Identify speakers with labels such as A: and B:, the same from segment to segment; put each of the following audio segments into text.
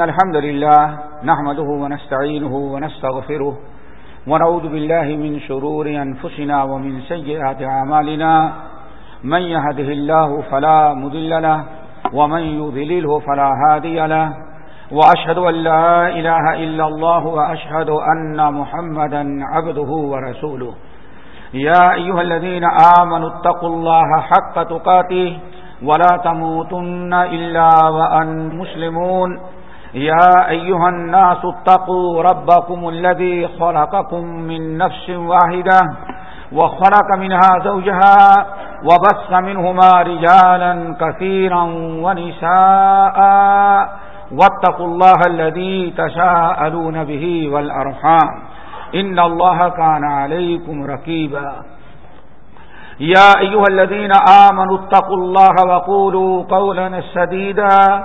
A: إن الحمد لله نحمده ونستعينه ونستغفره ونعوذ بالله من شرور أنفسنا ومن سيئات عمالنا من يهده الله فلا مذل له ومن يذلله فلا هادي له وأشهد أن لا إله إلا الله وأشهد أن محمدا عبده ورسوله يا أيها الذين آمنوا اتقوا الله حق تقاته ولا تموتن إلا وأن مسلمون يا أيها الناس اتقوا ربكم الذي خلقكم من نفس واحدة وخلق منها زوجها وبث منهما رجالا كثيرا ونساء واتقوا الله الذي تشاءلون به والأرحام إن الله كان عليكم ركيبا يا أيها الذين آمنوا اتقوا الله وقولوا قولا سديدا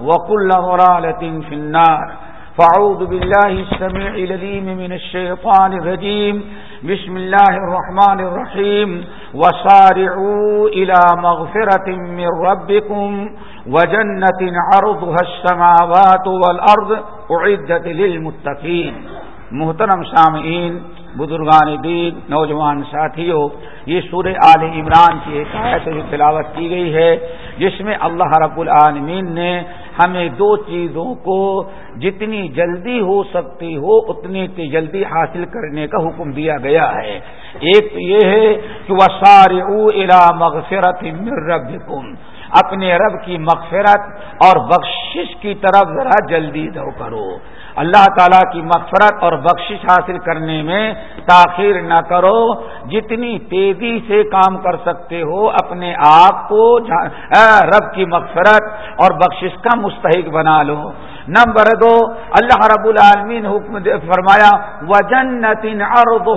A: وكل ضلالة في النار. فعوذ بالله السميع لذيم من الشيطان الرجيم. بسم الله الرحمن الرحيم. وصارعوا إلى مغفرة من ربكم وجنة عرضها السماوات والأرض أعدت للمتقين. محترم سامعین، بزرگان دین، نوجوان ساتھیوں، یہ سورہ آل عمران کی ایک آیت تلاوت کی گئی ہے، جس میں اللہ رب العالمین نے ہمیں دو چیزوں کو جتنی جلدی ہو سکتی ہو، اتنی جلدی حاصل کرنے کا حکم دیا گیا ہے۔ ایک تو یہ ہے کہ وہ سارے الا مغفرت رب اپنے رب کی مغفرت اور بخشش کی طرف ذرا جلدی دو کرو۔ اللہ تعالیٰ کی مغفرت اور بخشش حاصل کرنے میں تاخیر نہ کرو۔ جتنی تیزی سے کام کر سکتے ہو، اپنے آپ کو رب کی مغفرت اور بخشش کا مستحق بنا لو۔ نمبر دو، اللہ رب العالمین حکم فرمایا و جنت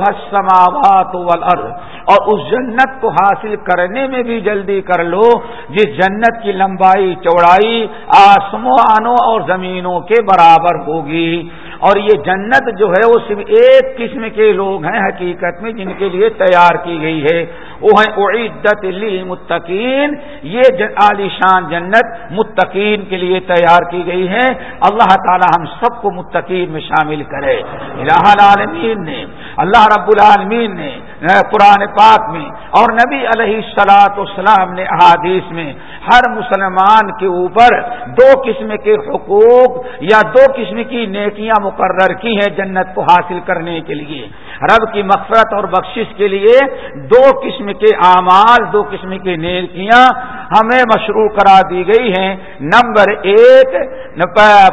A: السماوات والارض اور اس جنت کو حاصل کرنے میں بھی جلدی کر لو۔ جس جنت کی لمبائی، چوڑائی آسمانوں اور زمینوں کے برابر ہوگی۔ اور یہ جنت جو ہے، وہ صرف ایک قسم کے لوگ ہیں حقیقت میں، جن کے لیے تیار کی گئی ہے۔ وہ ہیں اعدت متقین یہ عالیشان جنت متقین کے لیے تیار کی گئی ہے۔ اللہ تعالی ہم سب کو متقین میں شامل کرے۔ الہ العالمین نے، اللہ رب العالمین نے قرآن پاک میں۔ اور نبی علیہ السلاط والسلام نے احادیث میں ہر مسلمان کے اوپر دو قسم کے حقوق یا دو قسم کی نیکیاں مقرر کی ہیں جنت کو حاصل کرنے کے لیے۔ رب کی مغفرت اور بخشش کے لیے دو قسم کے اعمال، دو قسم کی نیکیاں ہمیں مشروع کرا دی گئی ہیں۔ نمبر ایک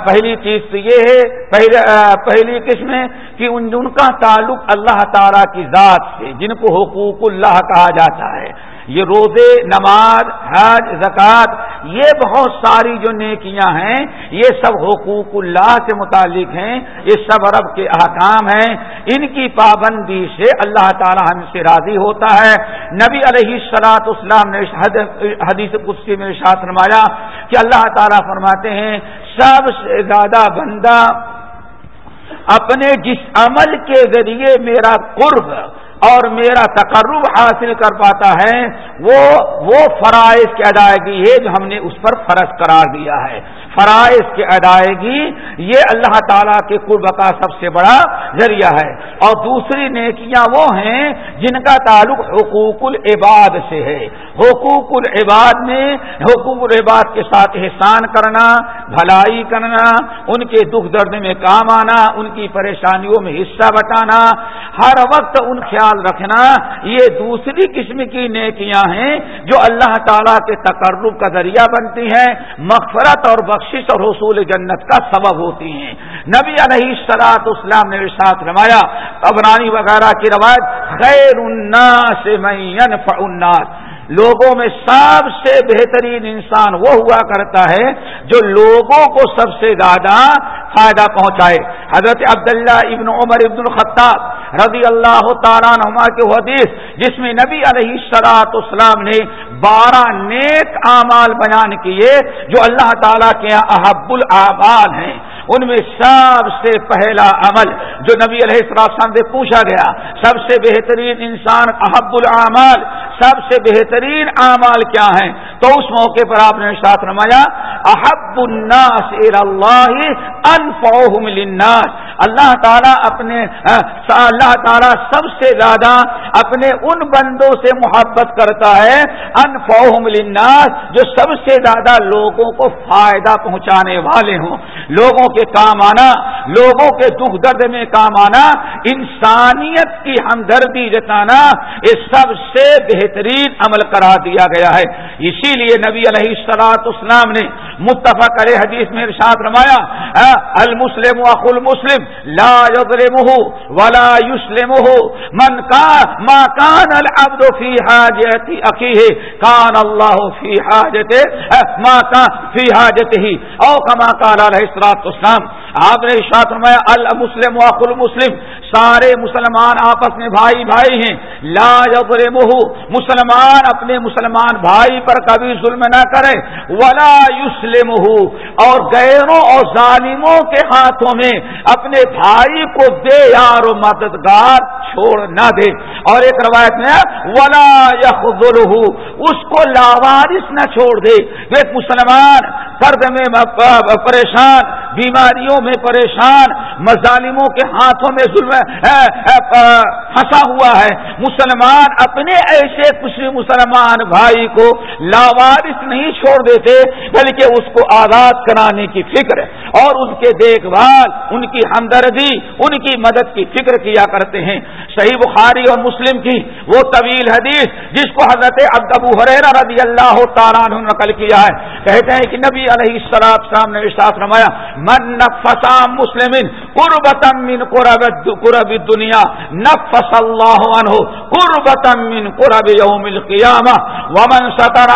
A: پہلی چیز تو یہ ہے پہلی قسم کہ ان کا تعلق اللہ تعالی کی ذات سے، جن کو حقوق اللہ کہا جاتا ہے۔ یہ روزے، نماز، حج زکوٰۃ یہ بہت ساری جو نیکیاں ہیں، یہ سب حقوق اللہ سے متعلق ہیں، یہ سب رب کے احکام ہیں۔ ان کی پابندی سے اللہ تعالی ہم سے راضی ہوتا ہے۔ نبی علیہ السلاط اسلام نے حدیث کشتی میں ارشاد فرمایا کہ اللہ تعالیٰ فرماتے ہیں، سب سے زیادہ بندہ اپنے جس عمل کے ذریعے میرا قرب اور میرا تقرب حاصل کر پاتا ہے، وہ وہ فرائض کی ادائیگی ہے جو ہم نے اس پر فرض قرار دیا ہے۔ فرائض کی ادائیگی، یہ اللہ تعالیٰ کے قرب کا سب سے بڑا ذریعہ ہے۔ اور دوسری نیکیاں وہ ہیں جن کا تعلق حقوق العباد سے ہے۔ حقوق العباد میں، حقوق العباد کے ساتھ احسان کرنا، بھلائی کرنا، ان کے دکھ درد میں کام آنا، ان کی پریشانیوں میں حصہ بٹانا، ہر وقت ان خیال خیال رکھنا، یہ دوسری قسم کی نیکیاں ہیں جو اللہ تعالیٰ کے تقرب کا ذریعہ بنتی ہیں، مغفرت اور بخشش اور حصول جنت کا سبب ہوتی ہیں۔ نبی علیہ سلاط اسلام نے ساتھ روایا ابرانی وغیرہ کی روایت، خیر الناس من الناس۔ لوگوں میں سب سے بہترین انسان وہ ہوا کرتا ہے جو لوگوں کو سب سے زیادہ فائدہ پہنچائے۔ حضرت عبداللہ ابن عمر ابن الخطاب رضی اللہ تعالیٰ نما کے حدیث جس میں نبی علیہ سلاط اسلام نے بارہ نیک اعمال بیان کیے جو اللہ تعالیٰ کے احب العبال ہیں۔ ان میں سب سے پہلا عمل جو نبی علیہ السلام سے پوچھا گیا، سب سے بہترین انسان احب العمال سب سے بہترین اعمال کیا ہیں؟ تو اس موقع پر آپ نے ساتھ رمایا احب الناس اللہ انفعهم للناس۔ اللہ تعالیٰ اپنے اللہ تعالیٰ سب سے زیادہ اپنے ان بندوں سے محبت کرتا ہے انفعهم للناس، جو سب سے زیادہ لوگوں کو فائدہ پہنچانے والے ہوں۔ لوگوں کے کام آنا، لوگوں کے دکھ درد میں کام آنا، انسانیت کی ہمدردی جتانا، یہ سب سے بہترین عمل کرا دیا گیا ہے۔ اسی لیے نبی علیہ السلاط اسلام نے متفق علیہ حدیث میں ارشاد رمایا المسلم اخل مسلم لا يظلمه ولا يسلمه من كان ما كان العبد في حاجه اخيه كان الله في حاجته ما كان في حاجته او كما قال عليه الصلاه والسلام۔ آپ نے ارشاد فرمایا، المسلم واخل مسلم سارے مسلمان آپس میں بھائی بھائی ہیں۔ لا یظلمہ مسلمان اپنے مسلمان بھائی پر کبھی ظلم نہ کرے۔ ولا یسلمہ اور غیروں اور ظالموں کے ہاتھوں میں اپنے بھائی کو بے یار و مددگار چھوڑ نہ دے۔ اور ایک روایت میں ولا یخذلہ اس کو لاوارث نہ چھوڑ دے۔ ایک مسلمان، فرد میں پریشان بیماریوں میں پریشان، مظالموں کے ہاتھوں میں ظلم پھنسا ہوا ہے۔ مسلمان اپنے ایسے خوشی مسلمان بھائی کو لاوارث نہیں چھوڑ دیتے، بلکہ اس کو آزاد کرانے کی فکر اور ان کے دیکھ بھال، ان کی ہمدردی، ان کی مدد کی فکر کیا کرتے ہیں۔ صحیح بخاری اور مسلم کی وہ طویل حدیث جس کو حضرت ابو حریرا رضی اللہ تعالیٰ نے نقل کیا ہے۔ کہتے ہیں کہ نبی علیہ السلام صاحب نے رمایا من نفسا مسلم قربت من قرب قرب دنیا نفس اللہ عنہ قربت من قرب یوم القیامہ ومن ستر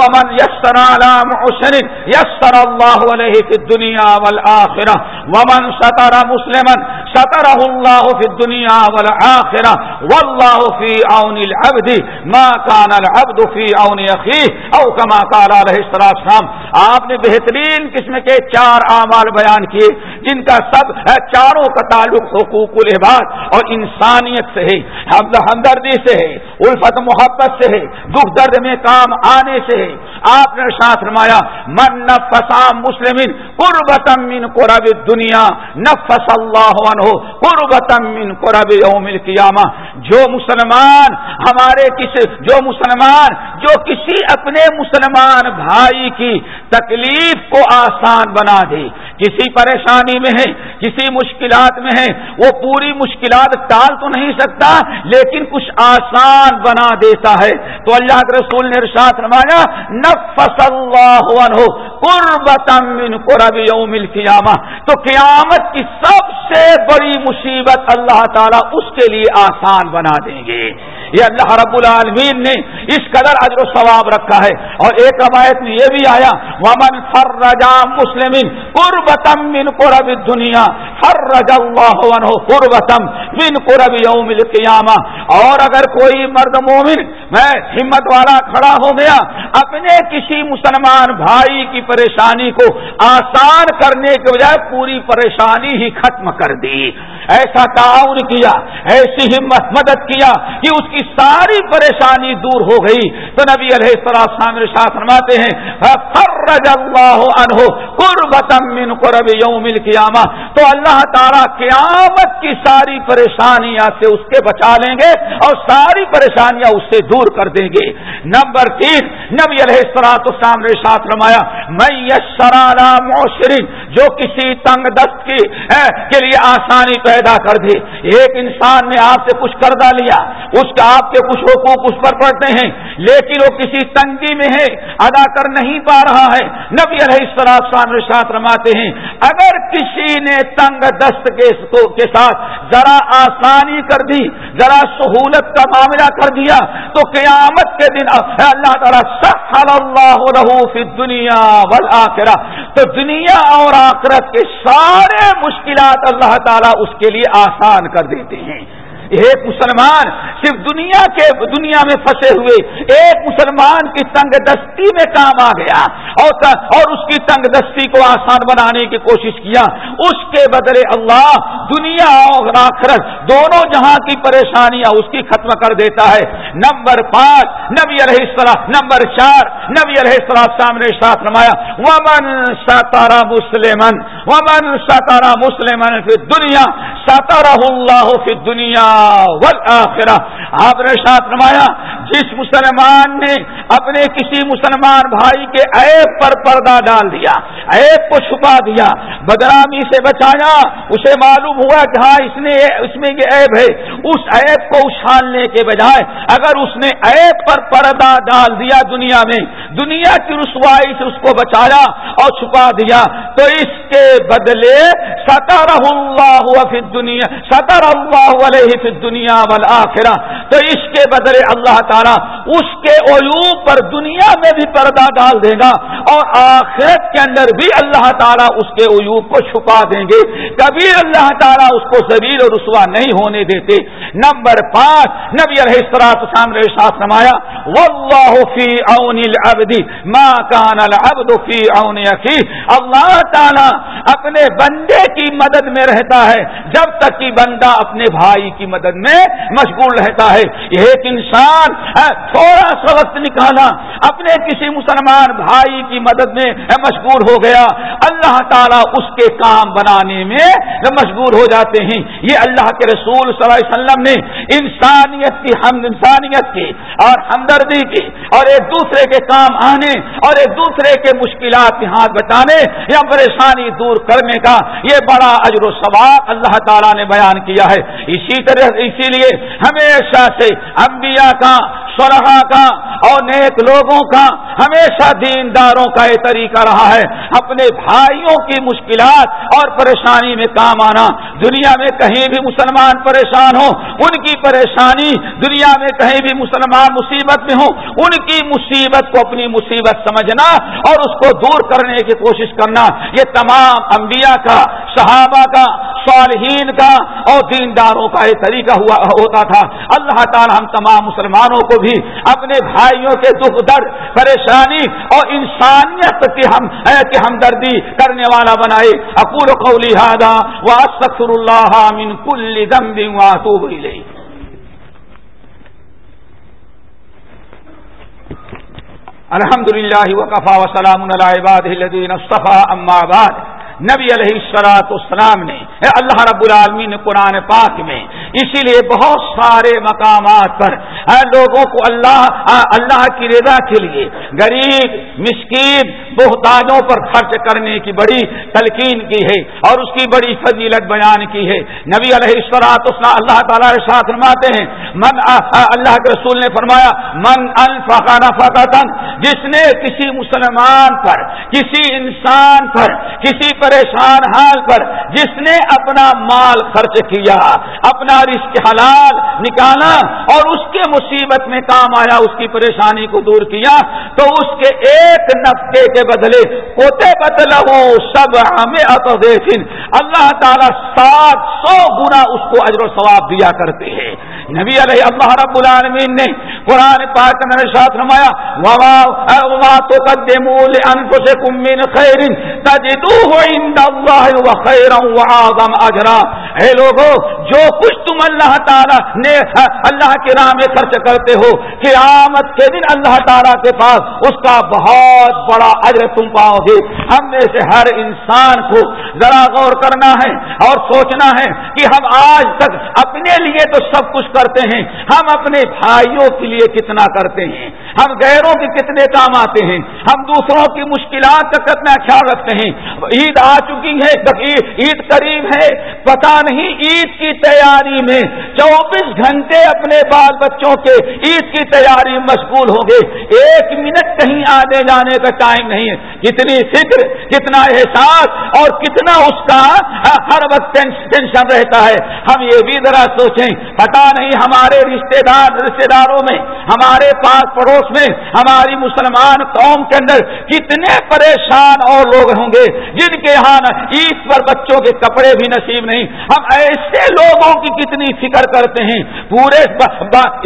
A: ومن یسر على معسر یسر اللہ علیہ فی الدنیا والآخرہ ومن ستر مسلما سترہ اللہ فی الدنیا والآخرہ واللہ فی عون العبد. ما کان العبد فی عون اخیہ او کما قال علیہ السلام آپ نے بہترین قسم کے چار اعمال بیان کیے. جن کا سب چاروں کا تعلق حقوق العباد اور انسانیت سے ہے ہمدردی سے ہے، الفت محبت سے ہے، دکھ درد میں کام آنے سے ہے۔ آپ نے ساتھ رمایا من نفسا مسلم قربتم من قرب دنیا نفس اللہ عنہ قربتم من قرب یوم القیامہ۔ جو مسلمان ہمارے کسی جو مسلمان، جو کسی اپنے مسلمان بھائی کی تکلیف کو آسان بنا دے کسی پریشانی میں ہے، کسی مشکلات میں ہے، وہ پوری مشکلات ٹال تو نہیں سکتا، لیکن کچھ آسان بنا دیتا ہے۔ تو اللہ کے رسول نے ارشاد رمایا نفس اللہ عنہ قربتم من قرب یوم القیامہ۔ تو قیامت کی سب سے بڑی مصیبت اللہ تعالیٰ اس کے لیے آسان بنا دیں گے۔ یہ اللہ رب العالمین نے اس قدر اجر و ثواب رکھا ہے۔ اور ایک روایت میں یہ بھی آیا، ومن فرجا مسلم قربتم من قرب دنیا فر رجا اللہ عنہ قربتم من قرب یوم القیامہ۔ اور اگر کوئی مرد مومن، میں ہمت والا کھڑا ہو گیا، اپنے کسی مسلمان بھائی کی پریشانی کو آسان کرنے کے بجائے پوری پریشانی ہی ختم کر دی۔ ایسا تعاون کیا، ایسی ہمت، مدد کیا کہ اس کی ساری پریشانی دور ہو گئی۔ تو نبی علیہ السلام ساتھ فرماتے ہیں فرج اللہ عنہ قربتم من قرب یوم القیامہ۔ تو اللہ تعالیٰ قیامت کی ساری پریشانیاں سے اس کے بچا لیں گے اور ساری پریشانیاں اس سے دور کر دیں گے۔ نمبر تین، نبی علیہ السلاط اسلام نے ساتھ رمایا میں یشرانا معشرین جو کسی تنگ دست کی کے لیے آسانی پیدا کر دے۔ ایک انسان نے آپ سے کچھ قرضہ لیا، اس کا آپ کے کچھ حقوق اس پر پڑتے ہیں، لیکن وہ کسی تنگی میں ہے، ادا کر نہیں پا رہا ہے۔ نبی علیہ السلام ساتھ رماتے ہیں، اگر کسی نے تنگ دست کے ساتھ ذرا آسانی کر دی، ذرا سہولت کا معاملہ کر دیا تو قیامت کے دن اللہ تعالیٰ سخل اللہ رہو فی دنیا والآخرہ۔ تو دنیا اور آخرت کے سارے مشکلات اللہ تعالیٰ اس کے لیے آسان کر دیتے ہیں۔ ایک مسلمان صرف دنیا کے دنیا میں پھنسے ہوئے، ایک مسلمان کی تنگ دستی میں کام آ گیا اور اور اس کی تنگ دستی کو آسان بنانے کی کوشش کیا۔ اس کے بدلے اللہ دنیا اور آخرت دونوں جہاں کی پریشانیاں اس کی ختم کر دیتا ہے۔ نمبر پانچ، نبی علیہ السلام، نمبر چار، نبی علیہ السلام سامنے ساتھ رمایا ومن ستارا مسلمن ومن ستارا مسلمن فی دنیا ستارہ اللہ فی دنیا آپ نے ساتھ نمایا جس مسلمان نے اپنے کسی مسلمان بھائی کے عیب پر پردہ ڈال دیا، عیب کو چھپا دیا بدنامی سے بچایا، اسے معلوم ہوا کہ ہاں اس نے، اس میں یہ عیب ہے۔ اس عیب کو اچھالنے کے بجائے اگر اس نے عیب پر پردہ ڈال دیا دنیا میں، دنیا کی رسوائی سے اس کو بچایا اور چھپا دیا، تو اس کے بدلے ستارہ اللہ فی دنیا ستر اللہ علیہ فی دنیا والآخرہ۔ تو اس کے بدلے اللہ تعالیٰ اس کے عیوب پر دنیا میں بھی پردہ ڈال دے گا اور آخرت کے اندر بھی اللہ تعالیٰ اس کے عیوب ایوب کو چھپا دیں گے، کبھی اللہ تعالیٰ اس کو زبیر اور رسوا نہیں ہونے دیتے۔ نمبر پانچ، نبی علیہ السلاط سامنے ساتھ نمایا واللہ فی اون العبد ما کان العبد فی اون اخی اللہ تعالیٰ اپنے بندے کی مدد میں رہتا ہے، جب تک کہ بندہ اپنے بھائی کی مدد میں مشغول رہتا ہے۔ ایک انسان تھوڑا سا وقت نکالا، اپنے کسی مسلمان بھائی کی مدد میں مشغول ہو گیا۔ اللہ تعالیٰ اس کے کام بنانے میں مشغول ہو جاتے ہیں۔ یہ اللہ کے رسول صلی اللہ علیہ وسلم نے انسانیت کی ہم انسانیت کی اور ہمدردی کی اور ایک دوسرے کے کام آنے اور ایک دوسرے کے مشکلات کے ہاتھ بچانے یا پریشانی دور کرنے کا یہ بڑا اجر و ثواب اللہ تعالیٰ نے بیان کیا ہے۔ اسی طرح اسی لیے ہمیشہ سے انبیاء کا سرحا کا اور نیک لوگوں کا ہمیشہ دینداروں کا یہ طریقہ رہا ہے۔ اپنے بھائیوں کی مشکلات اور پریشانی میں کام آنا۔ دنیا میں کہیں بھی مسلمان پریشان ہو ان کی پریشانی دنیا میں کہیں بھی مسلمان مصیبت میں ہو ان کی مصیبت کو اپنی مصیبت سمجھنا اور اس کو دور کرنے کی کوشش کرنا۔ یہ تمام انبیاء کا، صحابہ کا، صالحین کا اور دینداروں کا یہ طریقہ ہوا، ہوتا تھا۔ اللہ تعالی ہم تمام مسلمانوں کو بھی بھی اپنے بھائیوں کے دکھ، درد، پریشانی اور انسانیت کی ہم کی ہمدردی کرنے والا بنائے۔ اکور قولی ہادا واسطر اللہ من کل ذنب واتوب الیہ۔ الحمد للہ وقفا وسلام علی عباد الذین اصطفى اما بعد، نبی علیہ السلاط اسلام نے اللہ رب العالمین نے قرآن پاک میں۔ اسی لیے بہت سارے مقامات پر لوگوں کو اللہ اللہ کی رضا کے لیے غریب، مسکین محتاجوں پر خرچ کرنے کی بڑی تلقین کی ہے اور اس کی بڑی فضیلت بیان کی ہے۔ نبی علیہ السلاط اللہ تعالیٰ ساتھ فرماتے ہیں، من اللہ کے رسول نے فرمایا، من الفقانہ فتح جس نے کسی مسلمان پر، کسی انسان پر، کسی پریشان حال پر، جس نے اپنا مال خرچ کیا، اپنا رشک حلال نکالا اور اس کے مصیبت میں کام آیا، اس کی پریشانی کو دور کیا، تو اس کے ایک نفقے کے بدلے ہوتے بدلا سب ہمیں اللہ تعالیٰ سات سو گنا اس کو اجر و ثواب دیا کرتے ہیں۔ نبی علیہ اللہ رب العالمین نے قرآن پاک نے ساتھ رمایا وما تقدموا لانفسكم من خير تجدوه عند الله وخيرا اعظم اجرا۔ اے لوگوں جو کچھ تم اللہ تعالیٰ نے اللہ کے راہ میں خرچ کرتے ہو، قیامت کے دن اللہ تعالی کے پاس اس کا بہت بڑا اجر تم پاؤ گے۔ ہم میں سے ہر انسان کو ذرا غور کرنا ہے اور سوچنا ہے کہ ہم آج تک اپنے لیے تو سب کچھ کرتے ہیں۔ ہم اپنے بھائیوں کے لیے کتنا کرتے ہیں۔ ہم غیروں کے کتنے کام آتے ہیں۔ ہم دوسروں کی مشکلات کا کتنا خیال رکھتے ہیں۔ عید آ چکی ہے عید قریب ہے۔ پتا نہیں عید کی کی تیاری میں چوبیس گھنٹے اپنے بال بچوں کے عید کی تیاری مشغول ہوں گے۔ ایک منٹ کہیں آنے جانے کا ٹائم نہیں ہے۔ کتنی فکر، کتنا احساس اور کتنا اس کا ہر وقت ٹینشن رہتا ہے، ہم یہ بھی ذرا سوچیں پتا نہیں ہمارے رشتے دار رشتے داروں میں، ہمارے پاس پڑوس میں، ہماری مسلمان قوم کے اندر کتنے پریشان اور لوگ ہوں گے، جن کے یہاں عید پر بچوں کے کپڑے بھی نصیب نہیں۔ ہم ایسے لوگوں کی کتنی فکر کرتے ہیں۔ پورے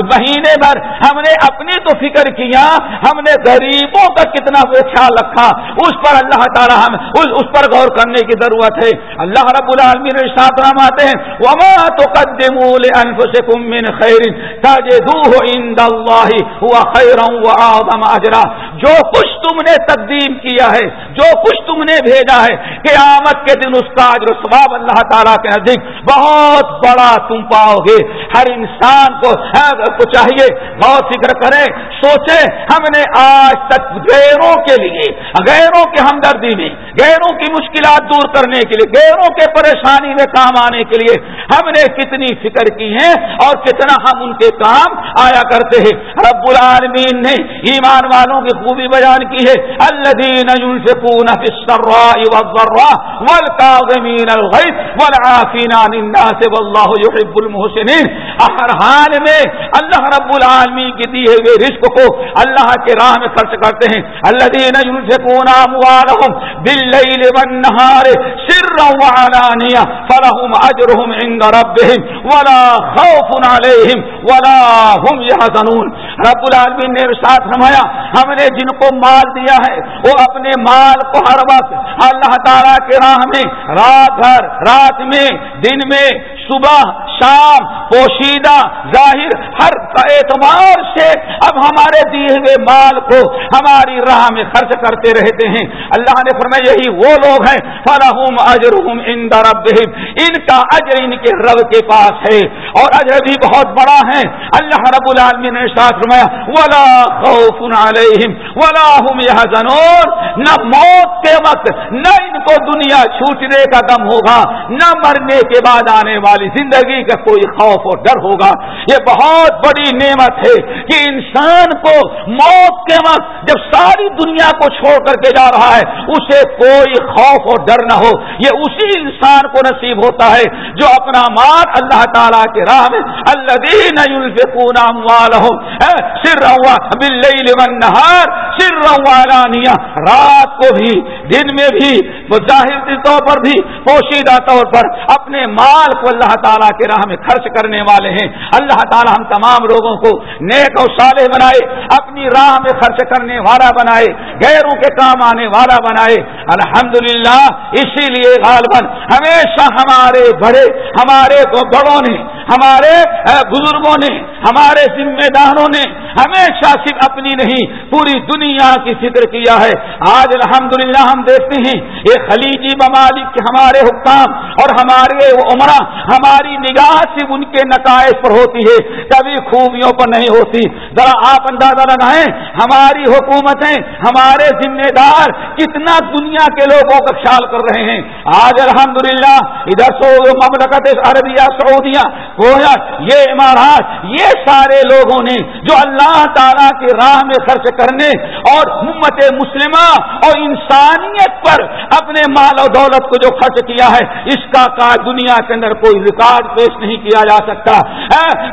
A: مہینے بھر ہم نے اپنی تو فکر کیا، ہم نے غریبوں کا کتنا وہ خیال رکھا، اس پر اللہ تعالیٰ ہم اس پر غور کرنے کی ضرورت ہے اللہ رب العالمین ارشاد فرماتے ہیں، وما تقدموا لانفسكم من خير تجدوه عند الله هو خيرا واعظم اجرا جو کچھ تم نے تقدیم کیا ہے، جو کچھ تم نے بھیجا ہے، قیامت کے دن اس کا اجر ثواب اللہ تعالی کے نزدیک بہت بڑا تم پاؤ گے۔ ہر انسان کو کو چاہیے۔ بہت فکر کریں، سوچیں، ہم نے آج تک غیروں کے لیے، غیروں کے ہمدردی میں، غیروں کی مشکلات دور کرنے کے لیے، غیروں کے پریشانی میں کام آنے کے لیے ہم نے کتنی فکر کی ہے اور کتنا ہم ان کے کام آیا کرتے ہیں۔ رب العالمین نے ایمان والوں کی خوبی بیان کی ہے۔ الذین ينفقون في السراء والضراء والكاظمين الغيظ والعافين عن الناس ہر حال میں اللہ رب العالمین کی دیے ہوئے رزق کو اللہ کے راہ میں خرچ کرتے ہیں، الذين ينفقون اموالهم بالليل والنهار سرا وعلانية فلهم اجرهم عند ربهم ولا خوف عليهم ولا هم يحزنون۔ رب العالمین نے ارشاد فرمایا، ہم نے جن کو مال دیا ہے، وہ اپنے مال کو ہر وقت اللہ تعالیٰ کے راہ میں، رات بھر، رات میں، دن میں، صبح شام پوشیدہ، ظاہر، ہر اعتبار سے اب ہمارے دیے ہوئے مال کو ہماری راہ میں خرچ کرتے رہتے ہیں۔ اللہ نے فرمایا، یہی وہ لوگ ہیں۔ فرحم اجرحم ان رب ان کا اجر ان کے رب کے پاس ہے۔ اور اجر بھی بہت بڑا ہے۔ اللہ رب العالمین نے ساتھ فرمایا، ولا خوف علیہم ولا هم يحزنون۔ نہ موت کے وقت، نہ ان کو دنیا چھوٹنے کا دم ہوگا۔ نہ مرنے کے بعد آنے والی زندگی کا کوئی خوف اور ڈر ہوگا۔ یہ بہت بڑی نعمت ہے کہ انسان کو موت کے وقت جب ساری دنیا کو چھوڑ کر کے جا رہا ہے، اسے کوئی خوف اور ڈر نہ ہو۔ یہ اسی انسان کو نصیب ہوتا ہے جو اپنا مال اللہ تعالیٰ کے راہ میں اللہ دین سر والنہار سر والانیہ رات کو بھی، دن میں بھی ظاہر طور پر بھی، پوشیدہ طور پر اپنے مال کو اللہ تعالیٰ کے راہ ہمیں خرچ کرنے والے ہیں۔ اللہ تعالیٰ ہم تمام لوگوں کو نیک اور صالح بنائے، اپنی راہ میں خرچ کرنے والا بنائے، غیروں کے کام آنے والا بنائے۔ الحمدللہ، اسی لیے غالباً ہمیشہ ہمارے بڑے، ہمارے بڑوں نے، ہمارے بزرگوں نے، ہمارے ذمہ داروں نے ہمیشہ صرف اپنی نہیں، پوری دنیا کی فکر کیا ہے۔ آج الحمدللہ ہم دیکھتے ہیں، یہ خلیجی ممالک کے ہمارے حکام اور ہمارے عمرہ، ہماری نگاہ صرف ان کے نقائص پر ہوتی ہے۔ کبھی خوبیوں پر نہیں ہوتی۔ ذرا آپ اندازہ لگائیں، ہماری حکومتیں، ہمارے ذمہ دار کتنا دنیا کے لوگوں کا خیال کر رہے ہیں۔ آج الحمدللہ ادھر سو مملکت عربیہ سعودیہ یہ عمارات یہ سارے لوگوں نے جو اللہ تعالیٰ کی راہ میں خرچ کرنے اور امت مسلمہ اور انسانیت پر اپنے مال و دولت کو جو خرچ کیا ہے، اس کا کا دنیا کے اندر کوئی ریکارڈ پیش نہیں کیا جا سکتا۔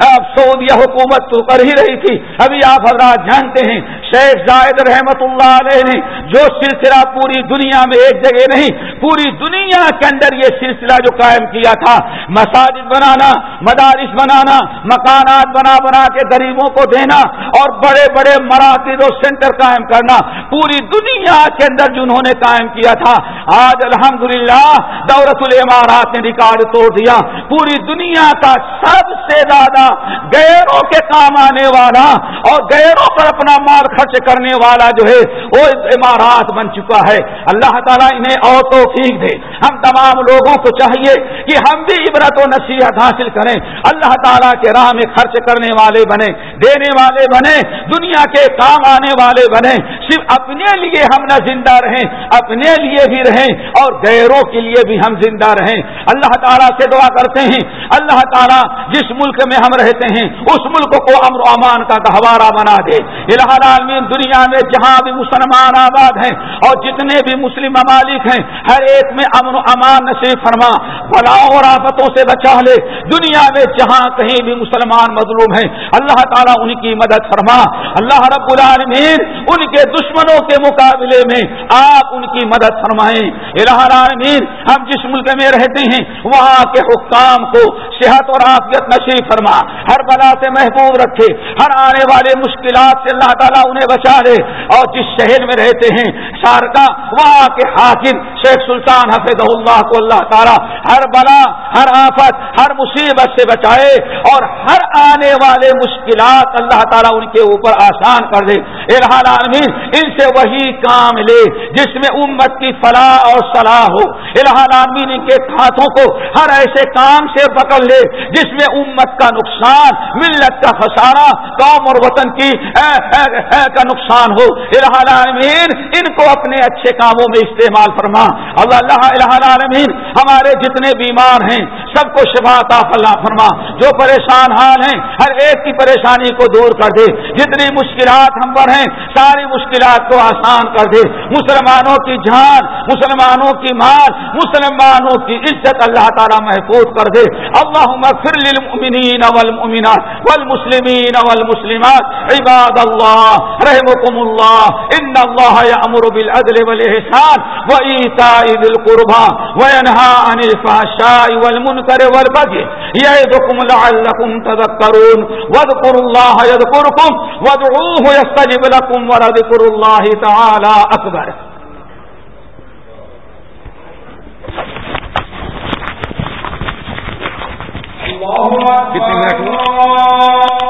A: اب سعودیہ حکومت تو کر ہی رہی تھی۔ ابھی آپ حضرات جانتے ہیں، شیخ زائد رحمت اللہ علیہ نے جو سلسلہ پوری دنیا میں ایک جگہ نہیں، پوری دنیا کے اندر یہ سلسلہ جو قائم کیا تھا۔ مساجد بنانا، مدارس بنانا، مکانات بنا بنا کے غریبوں کو دینا اور بڑے بڑے مراکز اور سینٹر قائم کرنا پوری دنیا کے اندر جنہوں نے قائم کیا تھا۔ آج الحمدللہ دولت العمارات نے ریکارڈ توڑ دیا۔ پوری دنیا کا سب سے زیادہ غیروں کے کام آنے والا اور غیروں پر اپنا مال خرچ کرنے والا جو ہے وہ عمارات بن چکا ہے۔ اللہ تعالیٰ انہیں اور توفیق دے۔ ہم تمام لوگوں کو چاہیے کہ ہم بھی عبرت و نصیحت حاصل کریں۔ اللہ تعالیٰ کے راہ میں خرچ کرنے والے بنے دینے والے بنے، دنیا کے کام آنے والے بنے۔ صرف اپنے لیے ہم نہ زندہ رہیں، اپنے لیے بھی رہیں اور غیروں کے لیے بھی ہم زندہ رہیں۔ اللہ تعالیٰ سے دعا کرتے ہیں۔ اللہ تعالیٰ جس ملک میں ہم رہتے ہیں، اس ملک کو امر و امان کا گہوارہ بنا دے۔ العالمین، دنیا میں جہاں بھی مسلمان آباد ہیں اور جتنے بھی مسلم ممالک ہیں، ہر ایک میں امن و امان نصیب فرما۔ بلاؤ اور آفتوں سے بچا لے۔ دنیا میں جہاں کہیں بھی مسلمان مظلوم ہیں، اللہ تعالیٰ ان کی مدد فرما۔ اللہ رب العالمین ان کے دشمنوں کے مقابلے میں آپ ان کی مدد فرمائیں۔ الہ العالمین، ہم جس ملک میں رہتے ہیں، وہاں کے حکام کو صحت اور عافیت نصیب فرما۔ ہر بلا سے محبوب رکھے۔ ہر آنے والے مشکلات سے اللہ تعالیٰ انہیں بچا لے۔ اور جس شہر میں رہتے ہیں شارکا وہاں کے حاکم شیخ سلطان حفظ اللہ کو اللہ تعالیٰ ہر بلا، ہر آفت، ہر مصیبت سے بچائے۔ اور ہر آنے والے مشکلات اللہ تعالیٰ ان کے اوپر آسان کر دے۔ العالمین، ان سے وہی کام لے جس میں امت کی فلاح اور صلاح ہو۔ العالمین، ان کے ہاتھوں کو ہر ایسے کام سے پکڑ لے جس میں امت کا نقصان، ملت کا خسارہ، قوم اور وطن کی اے اے اے، کا نقصان ہو۔ العالمین، ان کو اپنے اچھے کاموں میں استعمال فرما۔ اللہ العالمین، ہمارے جتنے بیمار ہیں سب کو شفا کا فلاح فرما۔ جو پریشان حال ہیں، ہر ایک کی پریشانی کو دور کر دے۔ جتنی مشکلات ہم پر ہیں، ساری مشکلات کو آسان کر دے۔ مسلمانوں کی جان، مسلمانوں کی مال، مسلمانوں کی عزت اللہ تعالیٰ محفوظ کر دے۔ اللہ للمؤمنین والمؤمنات والمسلمین والمسلمات۔ عباد اللہ رحمكم اللہ۔ ان اللہ یامر بالعدل والاحسان وایتاء ذی القربى عن الفحشاء والمنکر والبغي یعظکم لعلکم تذکرون۔ واذکروا اللہ یذکرکم۔ وادعوه ولذكر الله تعالى أكبر کتنے منٹ